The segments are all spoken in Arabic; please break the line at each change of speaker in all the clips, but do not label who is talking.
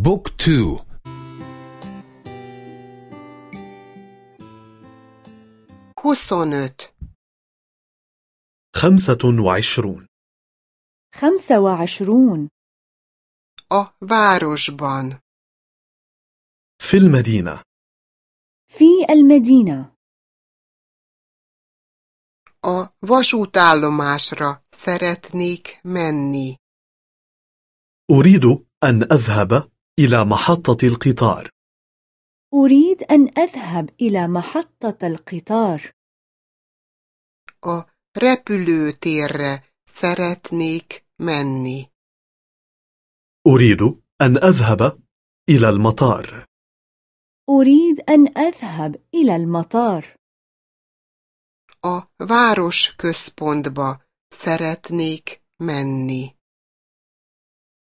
بوك تو
huszonöt,
خمسة وعشرون.
خمسة وعشرون.
A városban,
في المدينة.
في المدينة.
A vasútállomásra szeretnék menni.
أريد أن أذهب. إلى محطة القطار
أريد أن أذهب إلى محطة القطار
A repülőtérre szeretnék menni.
أريد أن أذهب إلى المطار
أريد أن أذهب إلى المطار
A város központba szeretnék menni.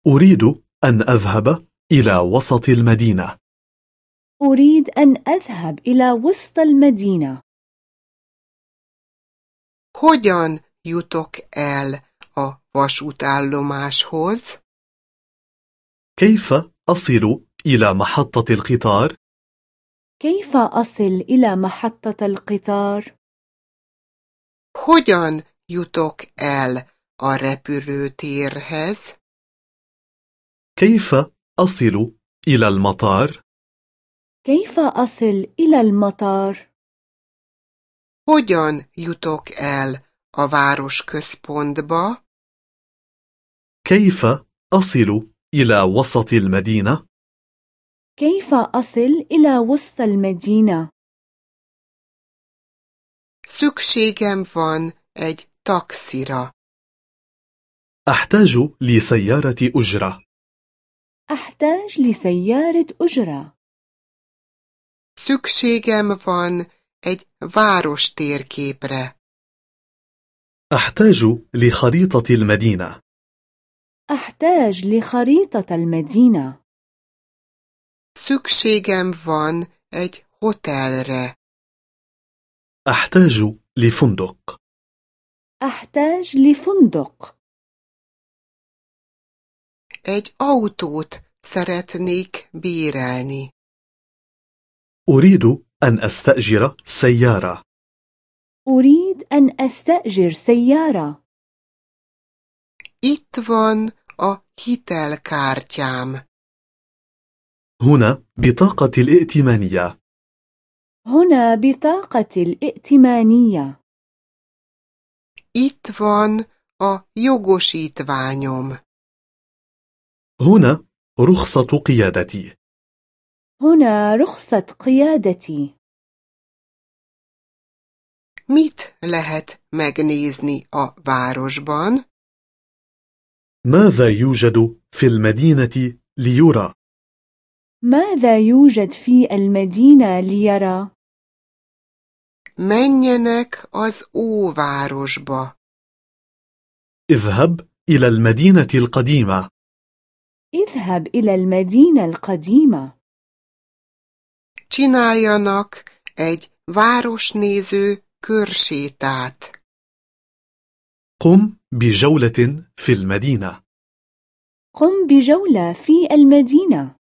أريد أن أذهب إلى وسط المدينة
أريد أن أذهب إلى وسط المدينة
Hogyan jutok el a vasútállomáshoz?
كيف أصل إلى محطة القطار؟
كيف أصل إلى محطة القطار؟
Hogyan jutok el a repülőtérhez?
كيف أصل إلى المطار؟
كيف أصل إلى المطار؟
Hogyan jutok el a városközpontba?
كيف أصل إلى وسط المدينة؟
كيف أصل إلى وسط المدينة؟
Szükségem van egy taxira.
أحتاج لسيارة أجرة
أحتاج لسيارة أجرة.
Szükségem van egy várostérképre.
أحتاج لخريطة المدينة.
أحتاج لخريطة المدينة.
Szükségem van egy hotelre.
أحتاج لفندق.
أحتاج لفندق.
Egy autót szeretnék bérelni.
أريد أن أستأجر سيارة
أريد أن أستأجر سيارة
Itt van a hitelkártyám.
هنا بطاقة الائتمانية
هنا بطاقة الائتمانية
Itt van a jogosítványom.
هنا رخصة قيادتي
هنا رخصة قيادتي
Mit lehet megnézni a városban?
ماذا يوجد في المدينة ليرى؟
ماذا يوجد في المدينة ليرى؟
Menjenek az óvárosba.
اذهب إلى المدينة القديمة
اذهب إلى المدينة القديمة.
Csináljanak egy városnéző körsétát.
قم بجولة في المدينة.
قم بجولة في المدينة.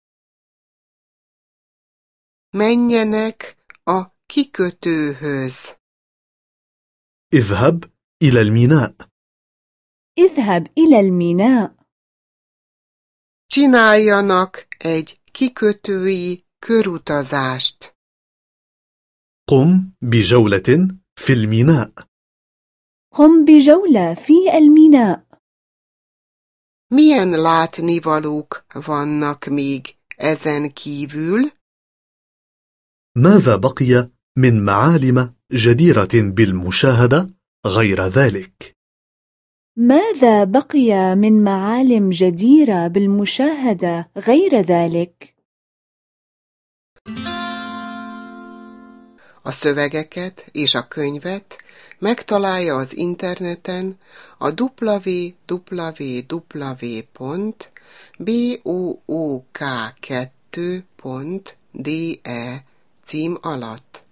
Menjenek a kikötőhöz.
اذهب إلى الميناء.
اذهب إلى الميناء.
Csináljanak egy kikötői körutazást.
قم بجولة في الميناء
قم بجولة في الميناء
Milyen látnivalók vannak még ezen kívül?
ماذا بقي من معالم جديرة بالمشاهدة غير ذلك؟
ماذا بقي من معالم جديرة بالمشاهدة غير ذلك؟
A szövegeket és a könyvet megtalálja az interneten a www.book2.de cím alatt.